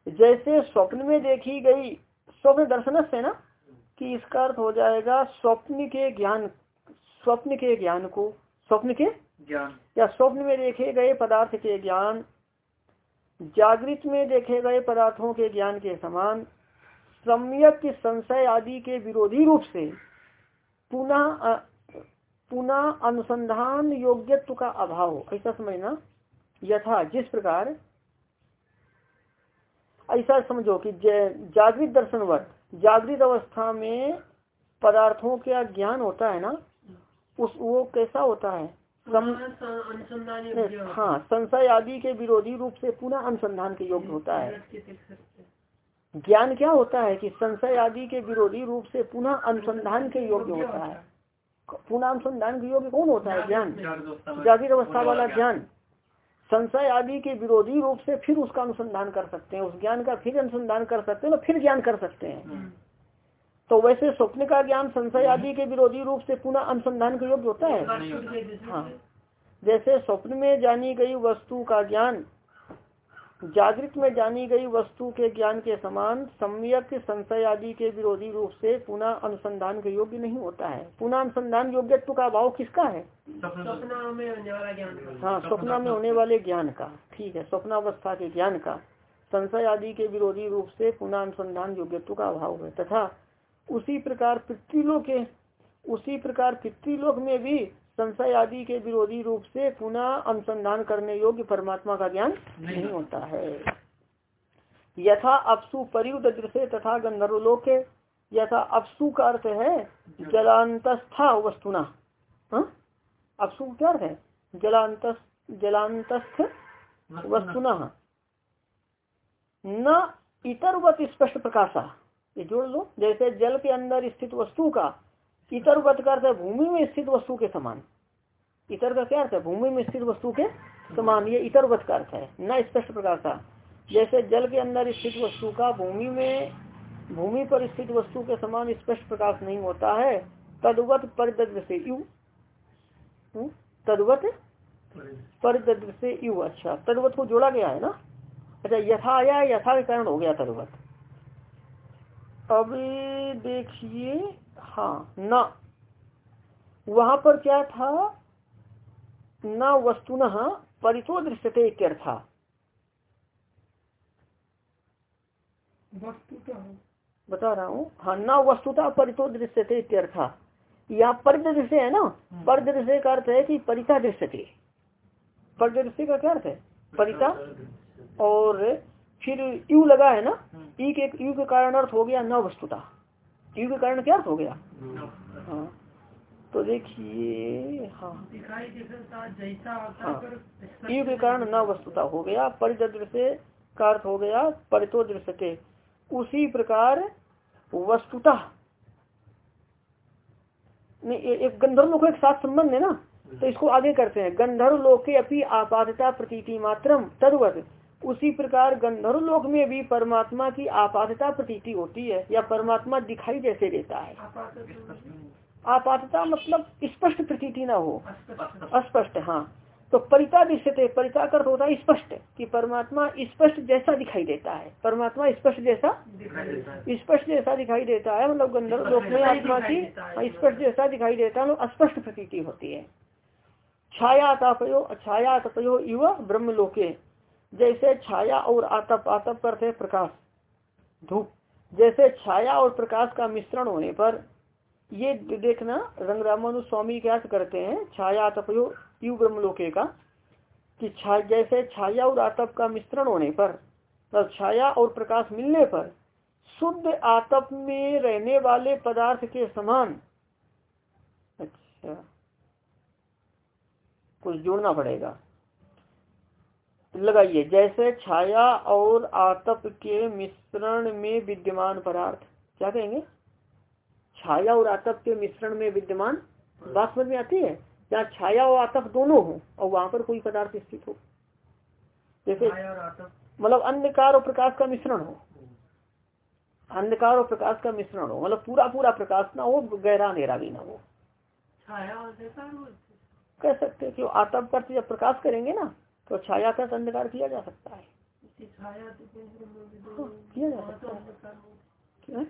जैसे स्वप्न में देखी गई स्वप्न दर्शन से ना कि इसका अर्थ हो जाएगा स्वप्न के ज्ञान स्वप्न के ज्ञान को स्वप्न के ज्ञान। या स्वप्न में देखे गए पदार्थ के ज्ञान जागृत में देखे गए पदार्थों के ज्ञान के समान सम्यक संशय आदि के विरोधी रूप से पुनः पुनः अनुसंधान योग्यत्व का अभाव। ऐसा समझना यथा जिस प्रकार ऐसा समझो कि जागृत दर्शनवत जागृत अवस्था में पदार्थों का ज्ञान होता है ना? उस वो कैसा होता है? सम... हाँ। संशय आदि के विरोधी रूप से पुनः अनुसंधान के योग्य होता है। ज्ञान क्या होता है कि संशय आदि के विरोधी रूप से पुनः अनुसंधान के योग्य होता है? पुनः अनुसंधान के योग्य कौन होता है? ज्ञान। जागृत अवस्था वाला ज्ञान। संशय आदि के विरोधी रूप से फिर उसका अनुसंधान कर सकते हैं। उस ज्ञान का फिर अनुसंधान कर सकते हैं ना फिर ज्ञान कर सकते हैं। हम्म। तो वैसे स्वप्न का ज्ञान संशय आदि के विरोधी रूप से पुनः अनुसंधान के योग्य होता है? हाँ। जैसे स्वप्न में जानी गई वस्तु का ज्ञान जागृत में जानी गई वस्तु के ज्ञान के समान सम्यक संशय आदि के विरोधी रूप से पुनः अनुसंधान के योग्य नहीं होता है। पुनः अनुसंधान योग्यत्व का भाव किसका है? हाँ स्वप्न में होने वाले ज्ञान का। ठीक है स्वप्नावस्था के ज्ञान का। संशय आदि के विरोधी रूप से पुनः अनुसंधान योग्यत्व का अभाव है। तथा उसी प्रकार पितृलोक उसी प्रकार पितृलोक में भी संशय आदि के विरोधी रूप से पुनः अनुसंधान करने योग्य परमात्मा का ज्ञान नहीं होता है। यथा अपसु परियुद दृश्य तथा गंधर्वलोक यथा अपसु का अर्थ है जलांतस्था वस्तुना। हाँ? अपसु क्या अर्थ है जलांत जलांतस्थ वस्तुना। न इतरवत स्पष्ट प्रकाशा। ये जोड़ लो जैसे जल के अंदर स्थित वस्तु का इतर वत भूमि में स्थित वस्तु के समान। इतर का क्या अर्थ है? भूमि में स्थित वस्तु के समान, ये इतरवत का अर्थ है। न स्पष्ट प्रकार का। जैसे जल के अंदर स्थित वस्तु का भूमि में, भूमि पर स्थित वस्तु के समान स्पष्ट प्रकाश नहीं होता है। तदवत परिदृ से यू। हम्म? तदवत परिदृ से यू। अच्छा तदवत को जोड़ा गया है ना? अच्छा यथा आया, यथा के कारण हो गया तदवत अब देखिए हाँ न। वहाँ पर क्या था? न वस्तुन परितो दृश्यते था बता रहा हूँ। हाँ न वस्तुता परितो दृश्यते इत्यर्था। यहाँ परिदृश्य है ना? परिदृश्य का अर्थ है कि परिता दृश्यते। परिदृश्य का क्या अर्थ है? परिता और फिर यू लगा है ना? ई के यू के कारण अर्थ हो गया न वस्तुता। के कारण क्या अर्थ हो गया? हाँ। तो देखिए हाँ। हाँ यू के कारण न वस्तुता हो गया परिदृश्य का अर्थ हो गया परितो दृश्यते उसी प्रकार वस्तुता। नहीं एक गंधर्व लोग एक साथ संबंध है ना? तो इसको आगे करते हैं। गंधर्व लोग के अपनी आपातता प्रतीति मात्रम तदवत। उसी प्रकार गंधर्व लोक में भी परमात्मा की आपातता प्रतीति होती है, या परमात्मा दिखाई जैसे देता है। आपातता मतलब स्पष्ट प्रतीति ना हो। अस्पष्ट हाँ। तो परिता दृश्यते परिता कर होता है स्पष्ट, कि परमात्मा स्पष्ट जैसा दिखाई देता है। परमात्मा स्पष्ट जैसा स्पष्ट जैसा दिखाई देता है मतलब गंधर्व लोक में आत्मा की स्पष्ट जैसा दिखाई देता है मतलब स्पष्ट प्रतीति होती है। छाया तापयो छाया तपयो युवा ब्रह्म लोके जैसे छाया और आतप आतप करते प्रकाश, धूप। जैसे छाया और प्रकाश का मिश्रण होने पर, ये देखना, रंग रामानु स्वामी क्या करते हैं, छाया तपयो यु ब्रह्मलोके का, कि छा जैसे छाया और आतप का मिश्रण होने पर तब छाया और प्रकाश मिलने पर, शुद्ध आतप में रहने वाले पदार्थ के समान। अच्छा। कुछ जोड़ना पड़ेगा। लगाइए जैसे छाया और आतप के मिश्रण में विद्यमान पदार्थ। क्या कहेंगे? छाया और आतप के मिश्रण में विद्यमान बात में आती है? जहाँ छाया और आतप दोनों हो और वहाँ पर कोई पदार्थ स्थित हो? जैसे मतलब अंधकार और प्रकाश का मिश्रण हो। अंधकार और प्रकाश का मिश्रण हो। मतलब पूरा पूरा प्रकाश ना हो गहरा अंधेरा भी ना हो। छाया कह सकते क्यों आतप का जब प्रकाश करेंगे ना तो छाया का अंधकार किया जा सकता है। हाँ, किया जा सकता है।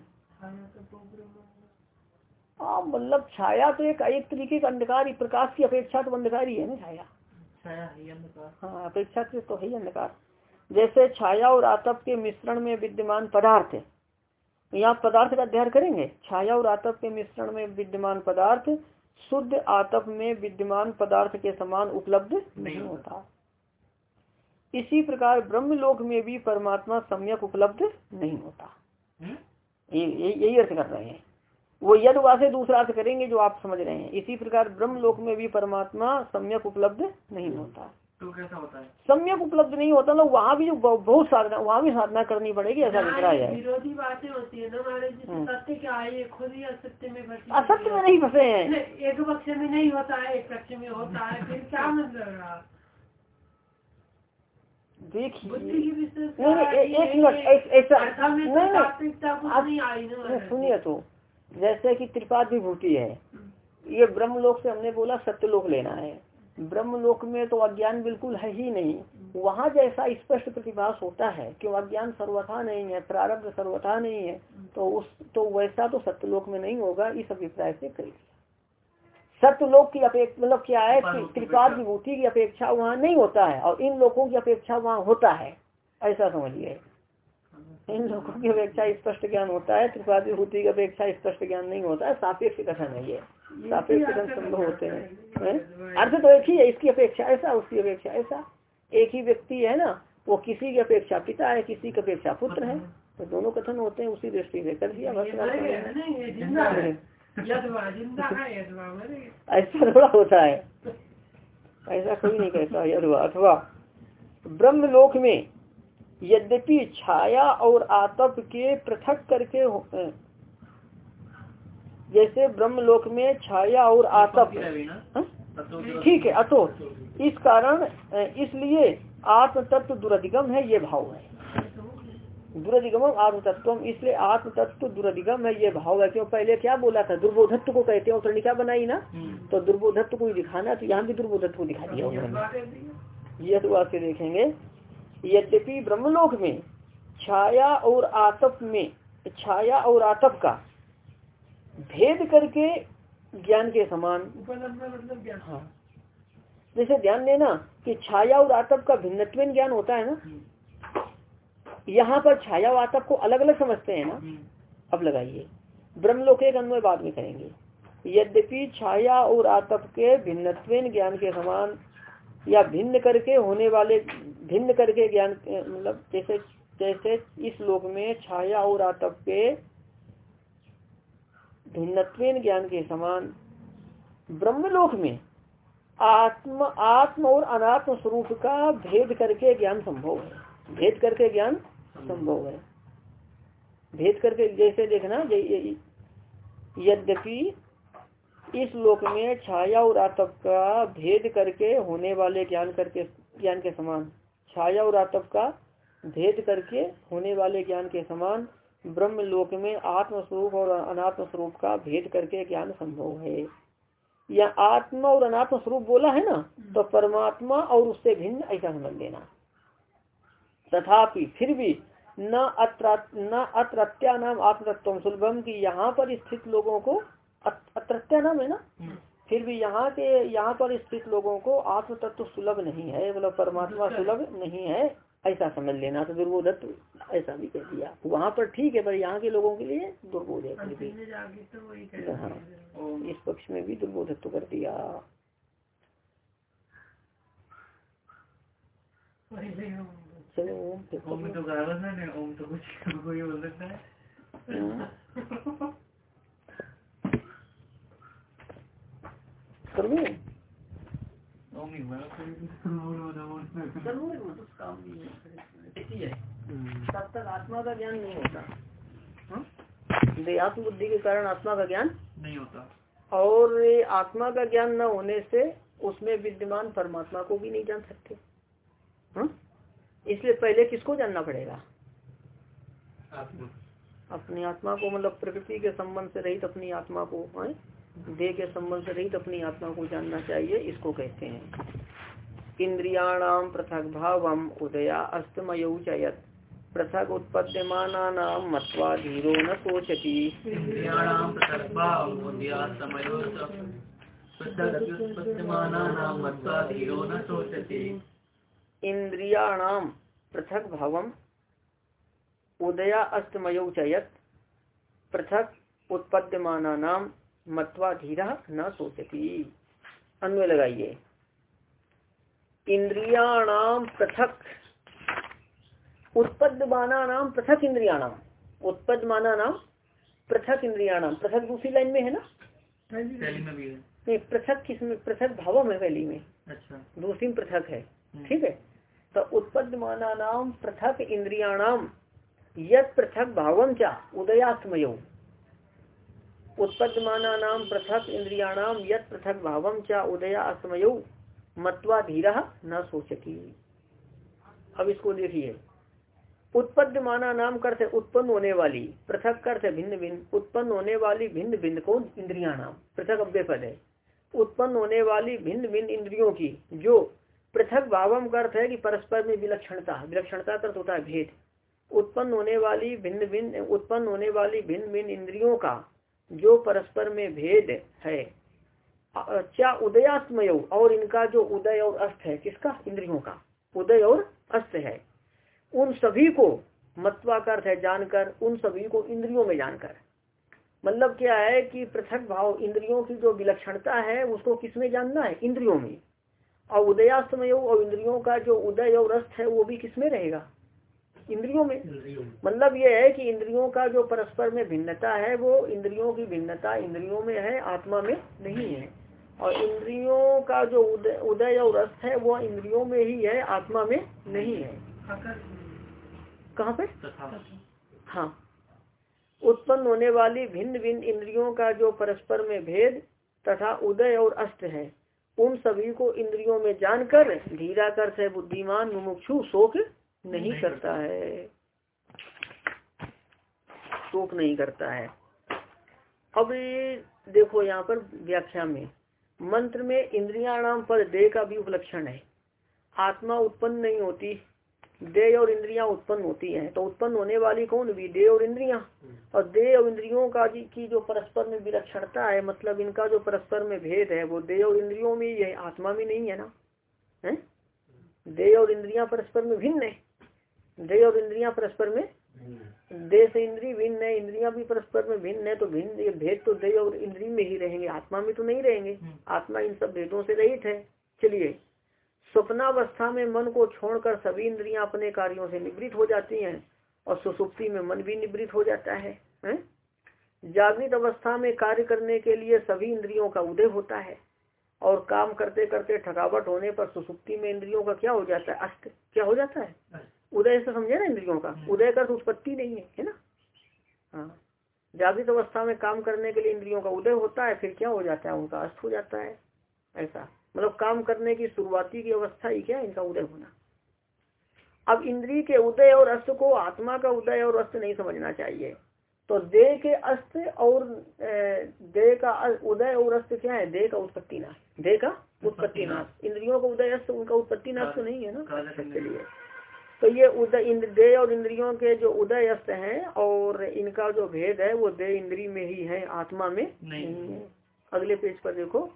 हाँ मतलब छाया तो एक एक तरीके का अंधकार ही प्रकाश की अपेक्षा तो अंधकार ही है ना छाया। हाँ अपेक्षा से तो है ही अंधकार। जैसे छाया और आतप के मिश्रण में विद्यमान पदार्थ यहाँ पदार्थ का अध्ययन करेंगे। छाया और आतप के मिश्रण में विद्यमान पदार्थ शुद्ध आतप में विद्यमान पदार्थ के समान उपलब्ध नहीं होता। इसी प्रकार ब्रह्म लोक में भी परमात्मा सम्यक उपलब्ध नहीं होता। हम्म? यही अर्थ कर रहे हैं। वो यद से दूसरा अर्थ करेंगे जो आप समझ रहे हैं। इसी प्रकार ब्रह्म लोक में भी परमात्मा सम्यक उपलब्ध नहीं होता। तो कैसा होता है? सम्यक उपलब्ध नहीं होता ना वहाँ भी जो बहुत साधना वहाँ भी साधना करनी पड़ेगी ऐसा दिख रहा है। विरोधी बातें होती है ना हम्म। सत्य क्या है खुद ही असत्य में असत्य में नहीं फंसे हैं। एक पक्ष में नहीं होता है एक पक्ष में होता है फिर क्या मतलब देखिए। एक मिनट ऐसा नहीं सुनिए तो। जैसे कि त्रिपाद विभूति है। ये ब्रह्म लोक से हमने बोला सत्यलोक लेना है। ब्रह्म लोक में तो अज्ञान बिल्कुल है ही नहीं। वहाँ जैसा स्पष्ट प्रतिभास होता है कि अज्ञान सर्वथा नहीं है प्रारब्ध सर्वथा नहीं है तो उस तो वैसा तो सत्यलोक में नहीं होगा इस अभिप्राय से कही सत्यलोक की अपेक्षा मतलब क्या है त्रिपाद विभूति की अपेक्षा वहाँ नहीं होता है और इन लोगों की अपेक्षा वहाँ होता है। ऐसा समझिए। इन लोगों की अपेक्षा स्पष्ट ज्ञान होता है त्रिपाद विभूति की अपेक्षा स्पष्ट ज्ञान नहीं होता है। सापेक्ष कथन है ये। सापेक्ष कथन संभव होते हैं। अर्थ तो एक ही है इसकी अपेक्षा ऐसा उसकी अपेक्षा ऐसा। एक ही व्यक्ति है ना वो किसी की अपेक्षा पिता है किसी की अपेक्षा पुत्र है। तो दोनों कथन होते हैं उसी दृष्टि से कर दिया ऐसा थोड़ा होता है। ऐसा कोई नहीं कहता यदवा अथवा ब्रह्म लोक में यद्यपि छाया और आतप के पृथक करके जैसे ब्रह्म लोक में छाया और आतप हाँ? ठीक है अतो इस कारण इसलिए आत्म तत्व दुरधिगम है ये भाव है। दुरधिगम आत्म तत्व इसलिए आत्म तत्व दुरधिगम है ये भाव है। क्यों? पहले क्या बोला था? दुर्बोधत्व को कहते हैं उत्तरणिका बनाई ना? तो दुर्बोधत्व को ही दिखाना तो यहाँ भी दुर्बोधत्व को दिखा दिया उन्होंने। यह तो वाक्य देखेंगे। यद्यपि ब्रह्मलोक में छाया और आतप में छाया और आतप का भेद करके ज्ञान के समान मतलब हाँ। जैसे ध्यान देना कि छाया और आतप का भिन्नत्व ज्ञान होता है ना? यहाँ पर छाया और आतप को अलग अलग समझते हैं ना? अब लगाइए। ब्रह्मलोक एक अन्वय बाद में करेंगे। यद्यपि छाया और आतप के भिन्नत्व ज्ञान के समान या भिन्न करके होने वाले भिन्न करके ज्ञान के- मतलब जैसे जैसे इस लोक में छाया और आतप के भिन्नत्व ज्ञान के समान ब्रह्मलोक में आत्म आत्म और अनात्म स्वरूप का भेद करके ज्ञान संभव है। भेद करके ज्ञान संभव है। भेद करके जैसे देखना यद्यपि इस लोक में छाया और आतप का भेद करके होने वाले ज्ञान करके ज्ञान के समान, छाया और आतप का भेद करके होने वाले ज्ञान के समान ब्रह्म लोक में आत्म स्वरूप और अनात्म स्वरूप का भेद करके ज्ञान संभव है। या आत्मा और अनात्म स्वरूप बोला है ना तो परमात्मा और उससे भिन्न ऐसा समझ लेना। तथापि फिर भी न अत्र न अत्रत्या नाम आत्मतत्व सुलभम की यहाँ पर स्थित लोगों को अत- अत्रत्या नाम है ना? फिर भी यहाँ के यहाँ पर स्थित लोगों को आत्म तत्व सुलभ नहीं है मतलब परमात्मा सुलभ नहीं है ऐसा समझ लेना। तो दुर्बोधत्व ऐसा भी कह दिया। वहाँ पर ठीक है पर यहाँ के लोगों के लिए दुर्बोध है तो हाँ। इस पक्ष में भी दुर्बोधत्व कर दिया। चलो ओम फिर ओम तो है ओम तो कुछ कोई बोल सकता है। कर दूँ? ओम ही कर दूँ काम भी है। ऐसी है तब तक आत्मा का ज्ञान नहीं होता हाँ? देहात्म बुद्धि के कारण आत्मा का ज्ञान नहीं होता और आत्मा का ज्ञान न होने से उसमें विद्यमान परमात्मा को भी नहीं जान सकते हाँ? इसलिए पहले किसको जानना पड़ेगा? आत्मा। अपनी आत्मा को मतलब प्रकृति के संबंध से रहित अपनी आत्मा को देह के संबंध से रहित अपनी आत्मा को जानना चाहिए इसको कहते हैं। इंद्रियाणाम पृथक भावम उदया अस्तमयु चयत पृथक उत्पद्यमाना नाम मत्वा धीरो न सोचती च पृथग्युत्पद्यमानानां मत्वा धीरो न शोचति। इंद्रियाणाम पृथक भावम उदया अस्तमयौ च यत् पृथक उत्पद्यमाना नाम मत्वा धीरा न सोचती। अन्वय लगाइए इंद्रियाणाम पृथक उत्पद्यमाना नाम पृथक इंद्रियाणाम उत्पद्यमाना नाम पृथक इंद्रियाणाम पृथक दूसरी लाइन में है ना? पहली में भी है। नहीं पृथक किसमें? पृथक भावम है पहली में। अच्छा। दूसरी में पृथक है। ठीक है? तो उत्पद्यमाना नाम पृथक इंद्रियाणाम यद पृथक भावम चा उदयात्मय। उत्पद्यमाना नाम पृथक इंद्रियाणाम यद पृथक भावम चा उदयात्मय, मत्वा धीरा न सोचती अब इसको देखिए। उत्पद्यमाना नाम करते उत्पन्न होने वाली, पृथक करते भिन्न भिन्न, उत्पन्न होने वाली भिन्न भिन्न को इंद्रिया नाम पृथक अव्यय पद है। उत्पन्न होने वाली भिन्न भिन्न इंद्रियों की, जो पृथक भावम का अर्थ है कि परस्पर में विलक्षणता विलक्षणता का होता है भेद। उत्पन्न होने वाली भिन्न भिन्न, उत्पन्न होने वाली भिन्न भिन्न इंद्रियों का जो परस्पर में भेद है क्या उदयात्मय और इनका जो उदय और अस्त है, किसका? इंद्रियों का। उदय और अस्त है। उन सभी को मत्वा का अर्थ है जानकर, उन सभी को इंद्रियों में जानकर। मतलब क्या है कि पृथक भाव इंद्रियों की जो विलक्षणता है, उसको किसमें जानना है? इंद्रियों में। और उदयास्तमय और इंद्रियों का जो उदय और अस्त है वो भी किसमें रहेगा? इंद्रियों में। मतलब ये है कि इंद्रियों का जो परस्पर में भिन्नता है वो इंद्रियों की भिन्नता इंद्रियों में है आत्मा में नहीं है। और इंद्रियों का जो उदय उदय और अस्त है वो इंद्रियों में ही है आत्मा में नहीं है। कहाँ पे? हाँ। उत्पन्न होने वाली भिन्न भिन्न इंद्रियों का जो परस्पर में भेद तथा उदय और अस्त है। उन सभी को इंद्रियों में जानकर धीरा कर से बुद्धिमान मुमुक्षु शोक नहीं करता है। शोक नहीं करता है। अब ये देखो यहाँ पर व्याख्या में। मंत्र में इंद्रिया नाम पर देह का भी उपलक्षण है। आत्मा उत्पन्न नहीं होती देह और इंद्रियाँ उत्पन्न होती हैं तो उत्पन्न होने वाली कौन? भी देह और इंद्रियाँ। और देह और इंद्रियों का जी की जो परस्पर में विलक्षणता है मतलब इनका जो परस्पर में भेद है वो देह और इंद्रियों में ये आत्मा में नहीं है ना? है? देह और इंद्रियाँ परस्पर में भिन्न है। देह और इंद्रियाँ परस्पर में देह से इंद्री भिन्न है इंद्रिया भी परस्पर में भिन्न है तो भिन्न ये भेद तो देह और इंद्री में ही रहेंगे आत्मा में तो नहीं रहेंगे। आत्मा इन सब भेदों से रहित है। चलिए स्वप्नावस्था में मन को छोड़कर सभी इंद्रियाँ अपने कार्यों से निवृत्त हो जाती हैं और सुसुप्ति में मन भी निवृत्त हो जाता है, है? जागृत अवस्था में कार्य करने के लिए सभी इंद्रियों का उदय होता है और काम करते करते थकावट होने पर सुसुप्ति में इंद्रियों का क्या हो जाता है? अस्त क्या हो जाता है? उदय से समझे ना इंद्रियों का? उदय का तो उत्पत्ति नहीं है है ना? हाँ। जागृत अवस्था में काम करने के लिए इंद्रियों का उदय होता है फिर क्या हो जाता है? उनका अस्त हो जाता है ऐसा। मतलब काम करने की शुरुआती की अवस्था ही क्या इनका उदय होना। अब इंद्री के उदय और अस्त को आत्मा का उदय और अस्त नहीं समझना चाहिए। तो देह के अस्त और देह का उदय और अस्त क्या है? देह का उत्पत्ति नाश। देह का उत्पत्ति नाश। इंद्रियों का उदय अस्त उनका उत्पत्ति नाश तो नहीं है ना? चलिए तो ये उदय देह और इंद्रियों के जो उदय अस्त है और इनका जो भेद है वो देह इंद्री में ही है आत्मा में नहीं है। अगले पेज पर देखो।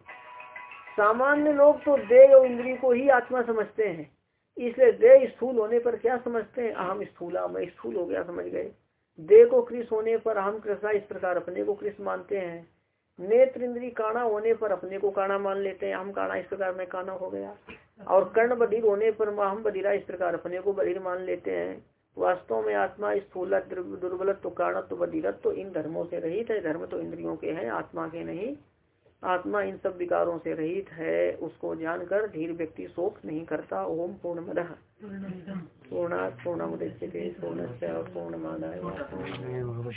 सामान्य लोग तो देह और इंद्री को ही आत्मा समझते हैं। इसलिए देह स्थूल होने पर क्या समझते हैं? अहम स्थूला, मैं स्थूल हो गया, समझ गए। देह को कृष होने पर अहम कृषा इस प्रकार अपने को कृष मानते हैं। नेत्र इंद्री काणा होने पर अपने को काणा मान लेते हैं। हम काणा इस प्रकार में काना हो गया। और कर्ण बधिर होने पर हम बधिरा इस प्रकार अपने को बधिर मान लेते हैं। वास्तव में आत्मा स्थूल दुर्बलत्व, कारणत्व, बधिरत्व इन धर्मों से रहित है। धर्म तो इंद्रियों के हैं, आत्मा के नहीं। आत्मा इन सब विकारों से रहित है उसको जानकर धीर व्यक्ति शोक नहीं करता ओम पूर्ण मद पूर्णा पूर्णमुदच्यते पूर्ण पूर्णमादाय पूर्ण